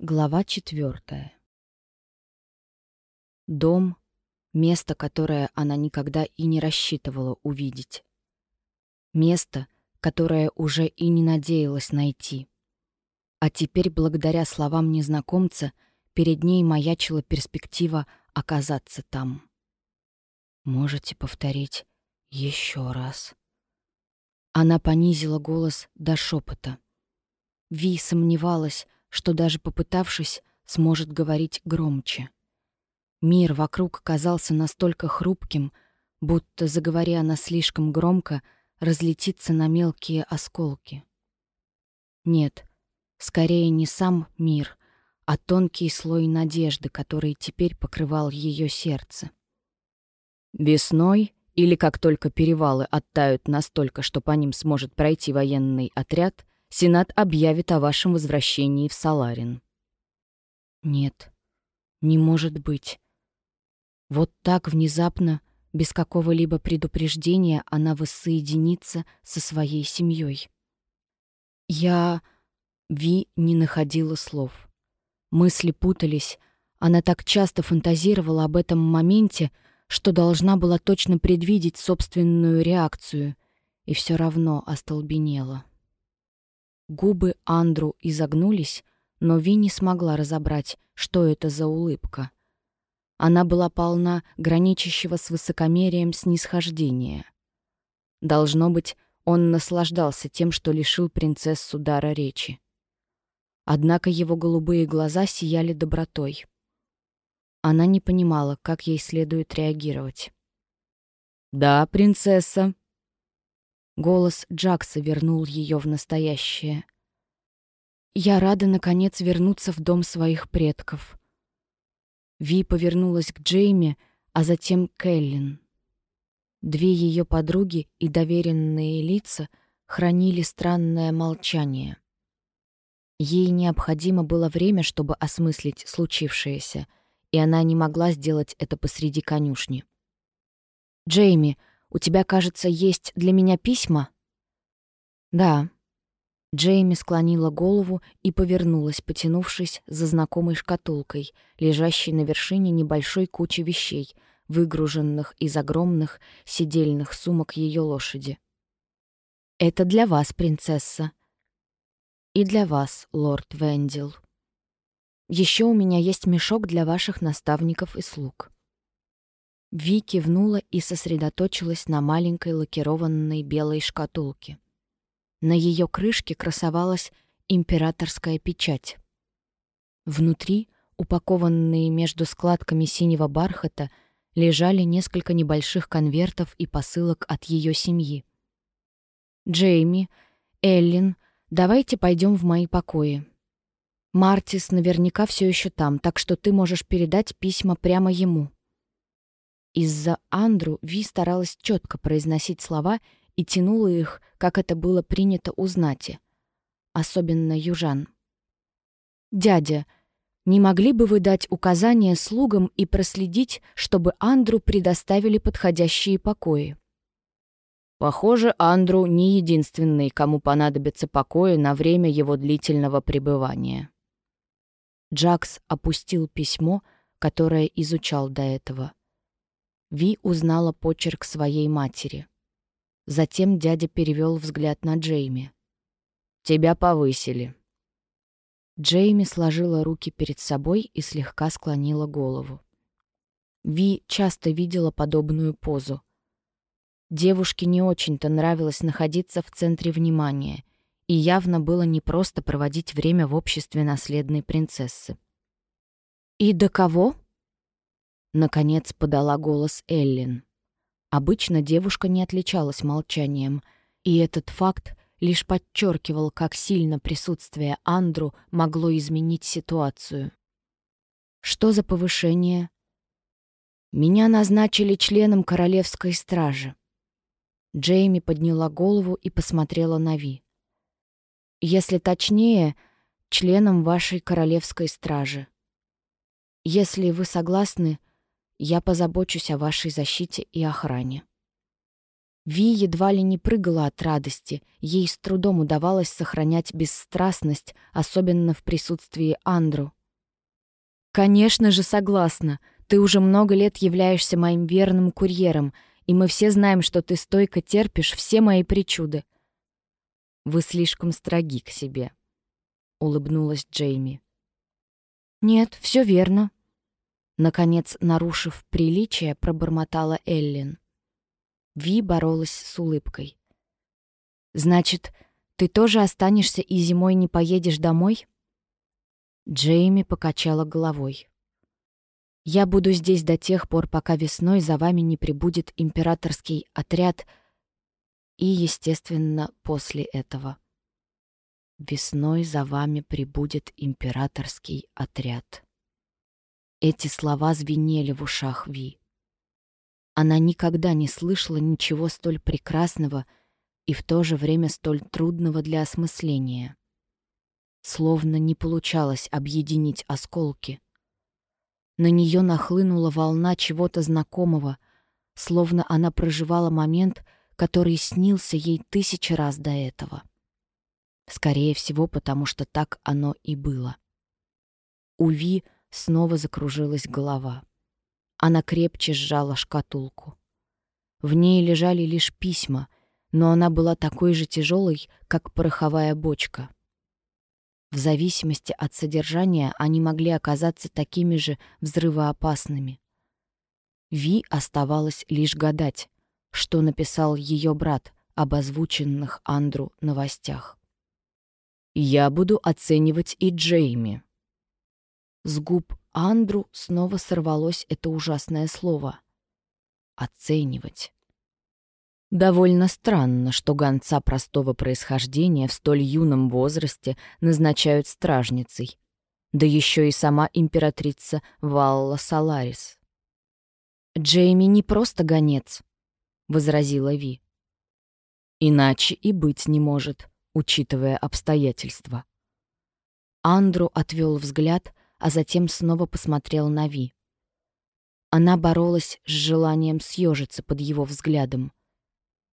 Глава четвертая. Дом — место, которое она никогда и не рассчитывала увидеть. Место, которое уже и не надеялась найти. А теперь, благодаря словам незнакомца, перед ней маячила перспектива оказаться там. «Можете повторить еще раз?» Она понизила голос до шепота. Ви сомневалась, что даже попытавшись, сможет говорить громче. Мир вокруг казался настолько хрупким, будто, заговори она слишком громко, разлетится на мелкие осколки. Нет, скорее не сам мир, а тонкий слой надежды, который теперь покрывал ее сердце. Весной, или как только перевалы оттают настолько, что по ним сможет пройти военный отряд, Сенат объявит о вашем возвращении в Саларин. Нет, не может быть. Вот так внезапно, без какого-либо предупреждения, она воссоединится со своей семьей. Я... Ви не находила слов. Мысли путались. Она так часто фантазировала об этом моменте, что должна была точно предвидеть собственную реакцию, и все равно остолбенела. Губы Андру изогнулись, но Ви не смогла разобрать, что это за улыбка. Она была полна граничащего с высокомерием снисхождения. Должно быть, он наслаждался тем, что лишил принцессу дара речи. Однако его голубые глаза сияли добротой. Она не понимала, как ей следует реагировать. «Да, принцесса», Голос Джакса вернул ее в настоящее. «Я рада, наконец, вернуться в дом своих предков». Ви повернулась к Джейми, а затем к Эллен. Две ее подруги и доверенные лица хранили странное молчание. Ей необходимо было время, чтобы осмыслить случившееся, и она не могла сделать это посреди конюшни. «Джейми, у тебя, кажется, есть для меня письма?» «Да». Джейми склонила голову и повернулась, потянувшись за знакомой шкатулкой, лежащей на вершине небольшой кучи вещей, выгруженных из огромных сидельных сумок ее лошади. «Это для вас, принцесса. И для вас, лорд Вендил. Еще у меня есть мешок для ваших наставников и слуг». Ви кивнула и сосредоточилась на маленькой лакированной белой шкатулке. На ее крышке красовалась императорская печать. Внутри, упакованные между складками синего бархата, лежали несколько небольших конвертов и посылок от ее семьи. «Джейми, Эллин, давайте пойдем в мои покои. Мартис наверняка все еще там, так что ты можешь передать письма прямо ему». Из-за Андру Ви старалась четко произносить слова и тянула их, как это было принято у знати. Особенно южан. «Дядя, не могли бы вы дать указания слугам и проследить, чтобы Андру предоставили подходящие покои?» Похоже, Андру не единственный, кому понадобится покои на время его длительного пребывания. Джакс опустил письмо, которое изучал до этого. Ви узнала почерк своей матери. Затем дядя перевел взгляд на Джейми. «Тебя повысили». Джейми сложила руки перед собой и слегка склонила голову. Ви часто видела подобную позу. Девушке не очень-то нравилось находиться в центре внимания, и явно было непросто проводить время в обществе наследной принцессы. «И до кого?» Наконец подала голос Эллин. Обычно девушка не отличалась молчанием, и этот факт лишь подчеркивал, как сильно присутствие Андру могло изменить ситуацию. «Что за повышение?» «Меня назначили членом королевской стражи». Джейми подняла голову и посмотрела на Ви. «Если точнее, членом вашей королевской стражи. Если вы согласны, я позабочусь о вашей защите и охране». Ви едва ли не прыгала от радости, ей с трудом удавалось сохранять бесстрастность, особенно в присутствии Андру. «Конечно же, согласна. Ты уже много лет являешься моим верным курьером, и мы все знаем, что ты стойко терпишь все мои причуды». «Вы слишком строги к себе», — улыбнулась Джейми. «Нет, все верно», — наконец, нарушив приличие, пробормотала Эллен. Ви боролась с улыбкой. «Значит, ты тоже останешься и зимой не поедешь домой?» Джейми покачала головой. «Я буду здесь до тех пор, пока весной за вами не прибудет императорский отряд и, естественно, после этого. Весной за вами прибудет императорский отряд». Эти слова звенели в ушах Ви. Она никогда не слышала ничего столь прекрасного и в то же время столь трудного для осмысления. Словно не получалось объединить осколки. На нее нахлынула волна чего-то знакомого, словно она проживала момент, который снился ей тысячи раз до этого. Скорее всего, потому что так оно и было. У Ви снова закружилась голова. Она крепче сжала шкатулку. В ней лежали лишь письма, но она была такой же тяжелой, как пороховая бочка. В зависимости от содержания они могли оказаться такими же взрывоопасными. Ви оставалось лишь гадать, что написал ее брат об озвученных Андру новостях. «Я буду оценивать и Джейми». С губ Андру снова сорвалось это ужасное слово. Оценивать. Довольно странно, что гонца простого происхождения в столь юном возрасте назначают стражницей. Да еще и сама императрица Валла Саларис. «Джейми не просто гонец», — возразила Ви. «Иначе и быть не может, учитывая обстоятельства». Андру отвел взгляд, а затем снова посмотрел на Ви. Она боролась с желанием съежиться под его взглядом.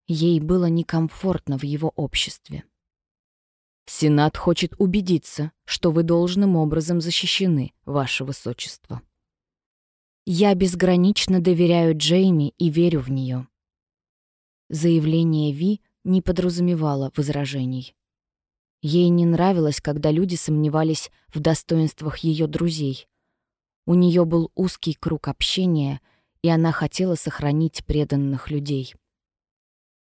Ей было некомфортно в его обществе. «Сенат хочет убедиться, что вы должным образом защищены, ваше высочество». «Я безгранично доверяю Джейми и верю в нее». Заявление Ви не подразумевало возражений. Ей не нравилось, когда люди сомневались в достоинствах ее друзей. У нее был узкий круг общения, и она хотела сохранить преданных людей.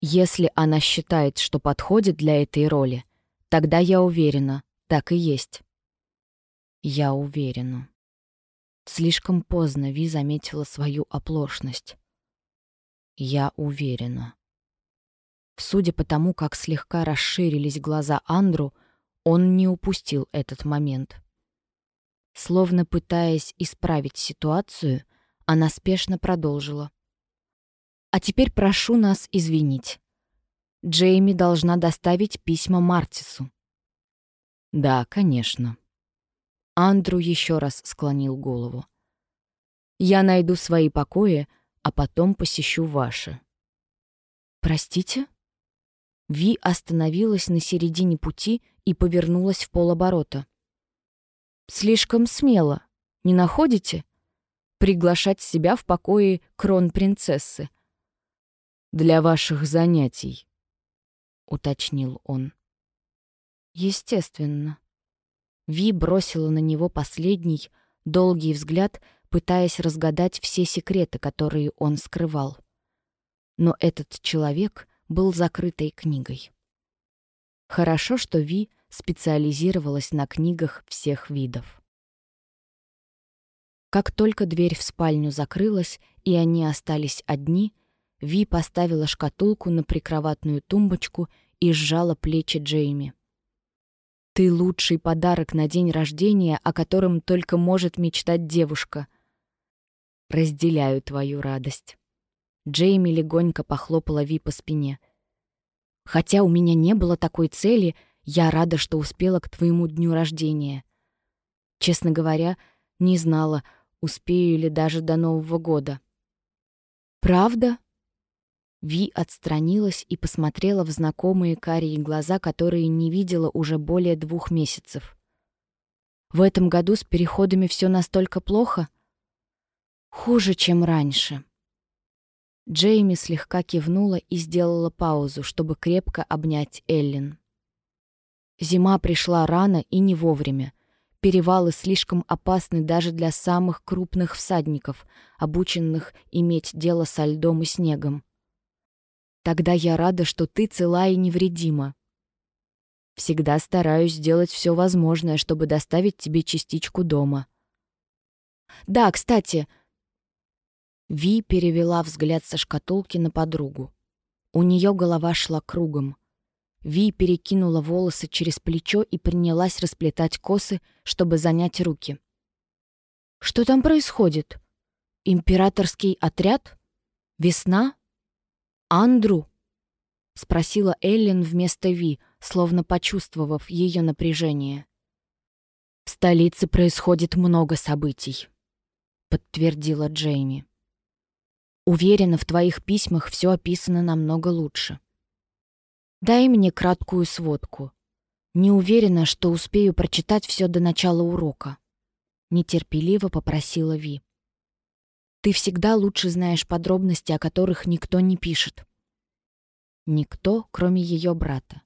Если она считает, что подходит для этой роли, тогда я уверена, так и есть. Я уверена. Слишком поздно Ви заметила свою оплошность. Я уверена. Судя по тому, как слегка расширились глаза Андру, он не упустил этот момент. Словно пытаясь исправить ситуацию, она спешно продолжила. «А теперь прошу нас извинить. Джейми должна доставить письма Мартису». «Да, конечно». Андру еще раз склонил голову. «Я найду свои покои, а потом посещу ваши». «Простите?» Ви остановилась на середине пути и повернулась в полоборота. «Слишком смело, не находите? Приглашать себя в покое кронпринцессы». «Для ваших занятий», — уточнил он. «Естественно». Ви бросила на него последний, долгий взгляд, пытаясь разгадать все секреты, которые он скрывал. Но этот человек был закрытой книгой. Хорошо, что Ви специализировалась на книгах всех видов. Как только дверь в спальню закрылась, и они остались одни, Ви поставила шкатулку на прикроватную тумбочку и сжала плечи Джейми. «Ты лучший подарок на день рождения, о котором только может мечтать девушка. Разделяю твою радость». Джейми легонько похлопала Ви по спине. «Хотя у меня не было такой цели, я рада, что успела к твоему дню рождения. Честно говоря, не знала, успею ли даже до Нового года». «Правда?» Ви отстранилась и посмотрела в знакомые карие глаза, которые не видела уже более двух месяцев. В этом году с переходами все настолько плохо? Хуже, чем раньше. Джейми слегка кивнула и сделала паузу, чтобы крепко обнять Эллен. Зима пришла рано и не вовремя. Перевалы слишком опасны даже для самых крупных всадников, обученных иметь дело со льдом и снегом. Тогда я рада, что ты цела и невредима. Всегда стараюсь сделать все возможное, чтобы доставить тебе частичку дома. Да, кстати... Ви перевела взгляд со шкатулки на подругу. У нее голова шла кругом. Ви перекинула волосы через плечо и принялась расплетать косы, чтобы занять руки. «Что там происходит? Императорский отряд? Весна?» «Андру?» — спросила Эллен вместо Ви, словно почувствовав ее напряжение. «В столице происходит много событий», — подтвердила Джейми. «Уверена, в твоих письмах все описано намного лучше. Дай мне краткую сводку. Не уверена, что успею прочитать все до начала урока», — нетерпеливо попросила Ви. Ты всегда лучше знаешь подробности, о которых никто не пишет. Никто, кроме ее брата.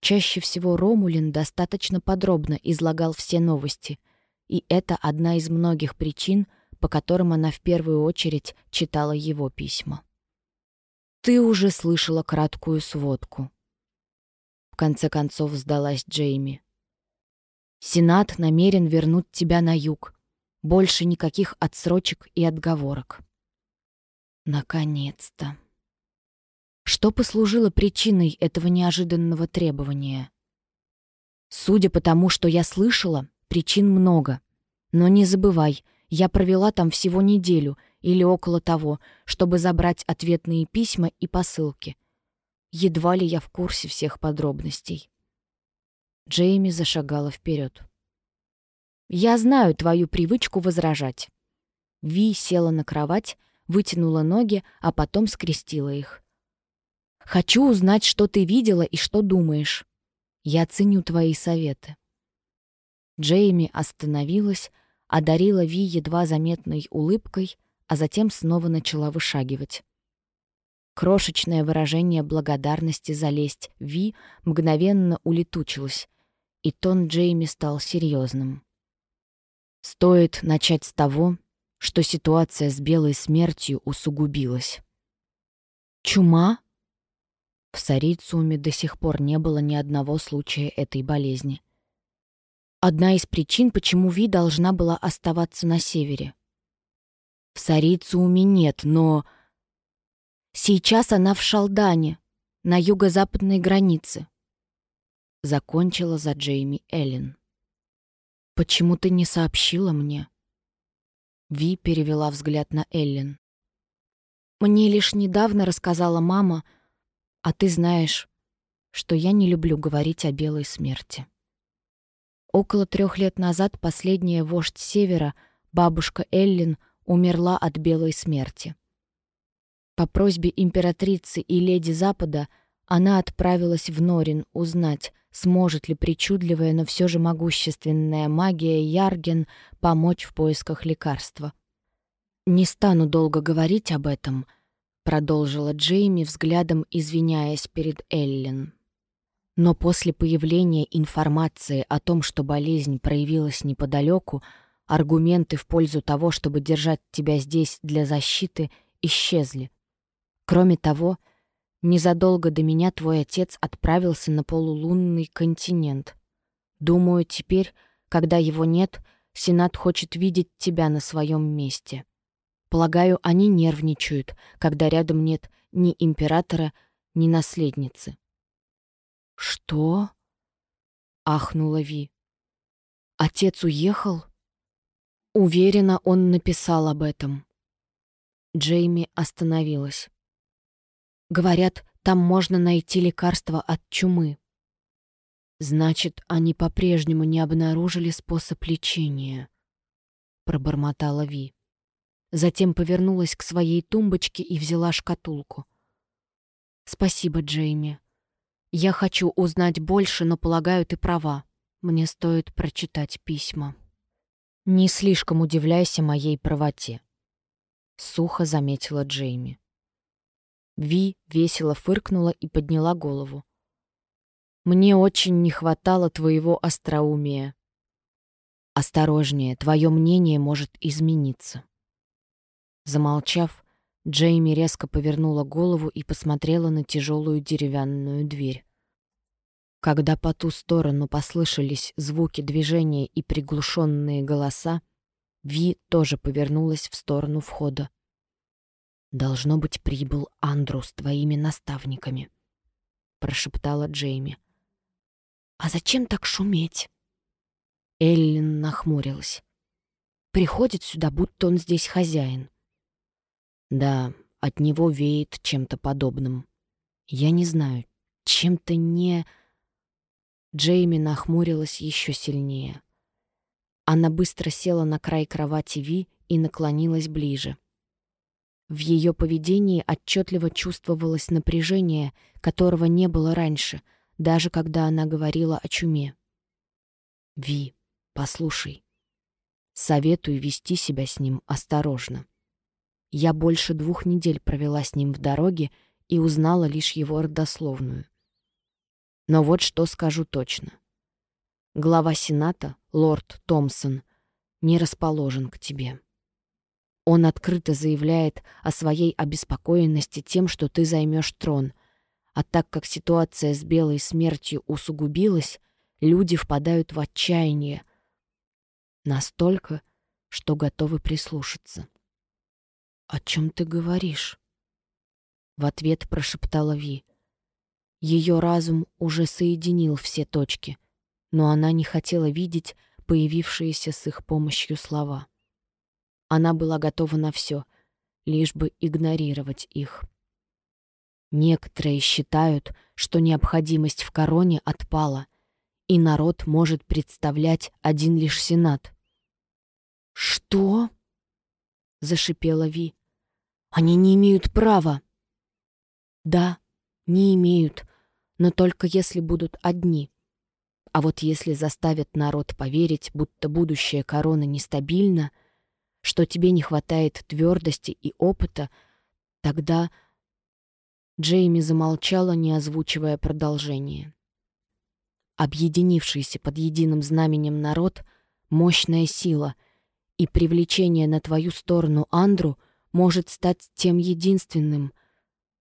Чаще всего Ромулин достаточно подробно излагал все новости, и это одна из многих причин, по которым она в первую очередь читала его письма. «Ты уже слышала краткую сводку». В конце концов сдалась Джейми. «Сенат намерен вернуть тебя на юг, больше никаких отсрочек и отговорок. Наконец-то. Что послужило причиной этого неожиданного требования? Судя по тому, что я слышала, причин много. Но не забывай, я провела там всего неделю или около того, чтобы забрать ответные письма и посылки. Едва ли я в курсе всех подробностей. Джейми зашагала вперед. Я знаю твою привычку возражать». Ви села на кровать, вытянула ноги, а потом скрестила их. «Хочу узнать, что ты видела и что думаешь. Я ценю твои советы». Джейми остановилась, одарила Ви едва заметной улыбкой, а затем снова начала вышагивать. Крошечное выражение благодарности за лесть Ви мгновенно улетучилось, и тон Джейми стал серьезным. Стоит начать с того, что ситуация с белой смертью усугубилась. Чума? В Сарициуме до сих пор не было ни одного случая этой болезни. Одна из причин, почему Ви должна была оставаться на севере. В Сарициуме нет, но... Сейчас она в Шалдане, на юго-западной границе. Закончила за Джейми Эллен. «Почему ты не сообщила мне?» Ви перевела взгляд на Эллен. «Мне лишь недавно рассказала мама, а ты знаешь, что я не люблю говорить о белой смерти». Около трех лет назад последняя вождь Севера, бабушка Эллен, умерла от белой смерти. По просьбе императрицы и леди Запада она отправилась в Норин узнать, сможет ли причудливая, но все же могущественная магия Ярген помочь в поисках лекарства. «Не стану долго говорить об этом», — продолжила Джейми, взглядом извиняясь перед Эллен. Но после появления информации о том, что болезнь проявилась неподалеку, аргументы в пользу того, чтобы держать тебя здесь для защиты, исчезли. Кроме того, — Незадолго до меня твой отец отправился на полулунный континент. Думаю, теперь, когда его нет, Сенат хочет видеть тебя на своем месте. Полагаю, они нервничают, когда рядом нет ни императора, ни наследницы. «Что?» — ахнула Ви. «Отец уехал?» Уверена, он написал об этом. Джейми остановилась. Говорят, там можно найти лекарство от чумы. Значит, они по-прежнему не обнаружили способ лечения, пробормотала Ви. Затем повернулась к своей тумбочке и взяла шкатулку. «Спасибо, Джейми. Я хочу узнать больше, но, полагаю, ты права. Мне стоит прочитать письма». «Не слишком удивляйся моей правоте», — сухо заметила Джейми. Ви весело фыркнула и подняла голову. «Мне очень не хватало твоего остроумия. Осторожнее, твое мнение может измениться». Замолчав, Джейми резко повернула голову и посмотрела на тяжелую деревянную дверь. Когда по ту сторону послышались звуки движения и приглушенные голоса, Ви тоже повернулась в сторону входа. «Должно быть, прибыл Андру с твоими наставниками», — прошептала Джейми. «А зачем так шуметь?» Эллен нахмурилась. «Приходит сюда, будто он здесь хозяин». «Да, от него веет чем-то подобным. Я не знаю, чем-то не...» Джейми нахмурилась еще сильнее. Она быстро села на край кровати Ви и наклонилась ближе. В ее поведении отчетливо чувствовалось напряжение, которого не было раньше, даже когда она говорила о чуме. «Ви, послушай. Советую вести себя с ним осторожно. Я больше двух недель провела с ним в дороге и узнала лишь его родословную. Но вот что скажу точно. Глава Сената, лорд Томпсон, не расположен к тебе». Он открыто заявляет о своей обеспокоенности тем, что ты займешь трон. А так как ситуация с белой смертью усугубилась, люди впадают в отчаяние. Настолько, что готовы прислушаться. «О чем ты говоришь?» В ответ прошептала Ви. Ее разум уже соединил все точки, но она не хотела видеть появившиеся с их помощью слова. Она была готова на все, лишь бы игнорировать их. Некоторые считают, что необходимость в короне отпала, и народ может представлять один лишь Сенат. «Что?» — зашипела Ви. «Они не имеют права!» «Да, не имеют, но только если будут одни. А вот если заставят народ поверить, будто будущее короны нестабильно — что тебе не хватает твердости и опыта, тогда... Джейми замолчала, не озвучивая продолжение. Объединившийся под единым знаменем народ — мощная сила, и привлечение на твою сторону Андру может стать тем единственным,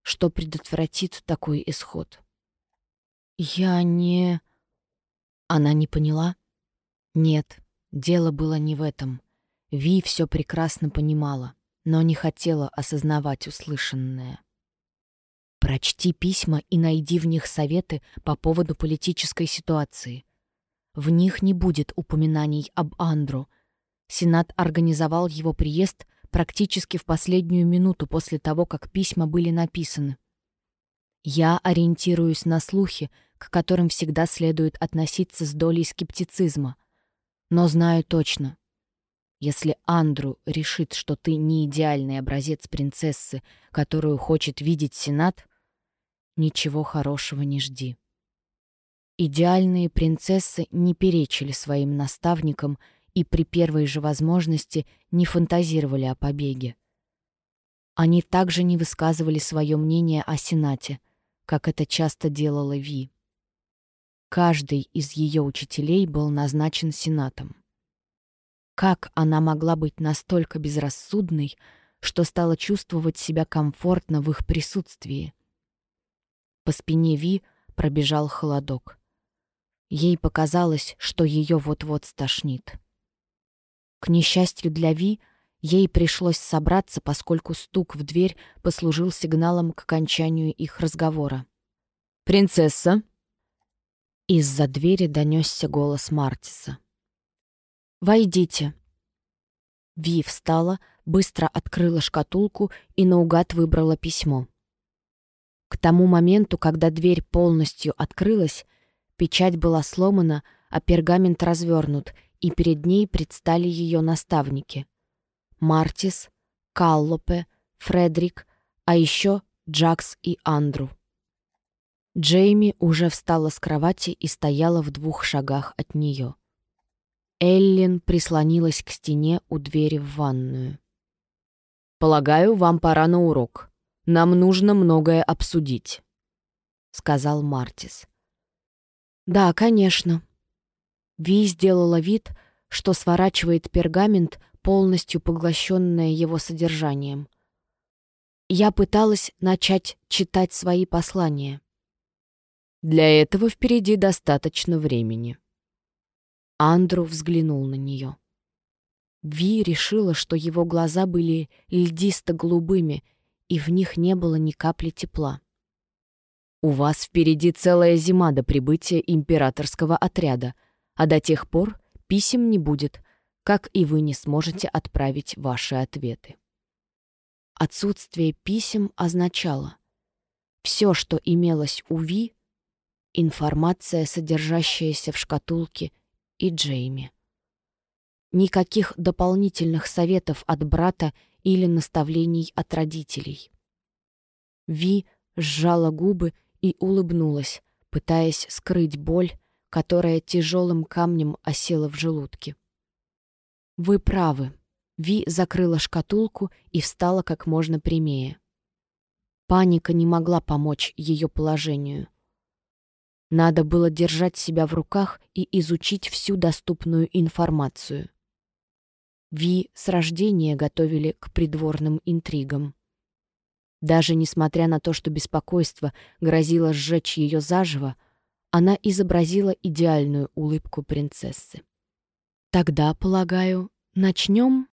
что предотвратит такой исход. «Я не...» Она не поняла? Нет, дело было не в этом. Ви все прекрасно понимала, но не хотела осознавать услышанное. Прочти письма и найди в них советы по поводу политической ситуации. В них не будет упоминаний об Андру. Сенат организовал его приезд практически в последнюю минуту после того, как письма были написаны. Я ориентируюсь на слухи, к которым всегда следует относиться с долей скептицизма. Но знаю точно, если Андру решит, что ты не идеальный образец принцессы, которую хочет видеть Сенат, ничего хорошего не жди. Идеальные принцессы не перечили своим наставникам и при первой же возможности не фантазировали о побеге. Они также не высказывали свое мнение о Сенате, как это часто делала Ви. Каждый из ее учителей был назначен Сенатом. Как она могла быть настолько безрассудной, что стала чувствовать себя комфортно в их присутствии? По спине Ви пробежал холодок. Ей показалось, что ее вот-вот стошнит. К несчастью для Ви, ей пришлось собраться, поскольку стук в дверь послужил сигналом к окончанию их разговора. «Принцесса!» Из-за двери донесся голос Мартиса. «Войдите». Ви встала, быстро открыла шкатулку и наугад выбрала письмо. К тому моменту, когда дверь полностью открылась, печать была сломана, а пергамент развернут, и перед ней предстали ее наставники. Мартис, Каллопе, Фредерик, а еще Джакс и Андру. Джейми уже встала с кровати и стояла в двух шагах от нее. Эллен прислонилась к стене у двери в ванную. «Полагаю, вам пора на урок. Нам нужно многое обсудить», — сказал Мартис. «Да, конечно». Ви сделала вид, что сворачивает пергамент, полностью поглощенная его содержанием. Я пыталась начать читать свои послания. Для этого впереди достаточно времени. Андру взглянул на нее. Ви решила, что его глаза были льдисто-голубыми, и в них не было ни капли тепла. «У вас впереди целая зима до прибытия императорского отряда, а до тех пор писем не будет, как и вы не сможете отправить ваши ответы». Отсутствие писем означало, все, что имелось у Ви, информация, содержащаяся в шкатулке, и Джейми. Никаких дополнительных советов от брата или наставлений от родителей. Ви сжала губы и улыбнулась, пытаясь скрыть боль, которая тяжелым камнем осела в желудке. «Вы правы». Ви закрыла шкатулку и встала как можно прямее. Паника не могла помочь ее положению. Надо было держать себя в руках и изучить всю доступную информацию. Ви с рождения готовили к придворным интригам. Даже несмотря на то, что беспокойство грозило сжечь ее заживо, она изобразила идеальную улыбку принцессы. «Тогда, полагаю, начнем?»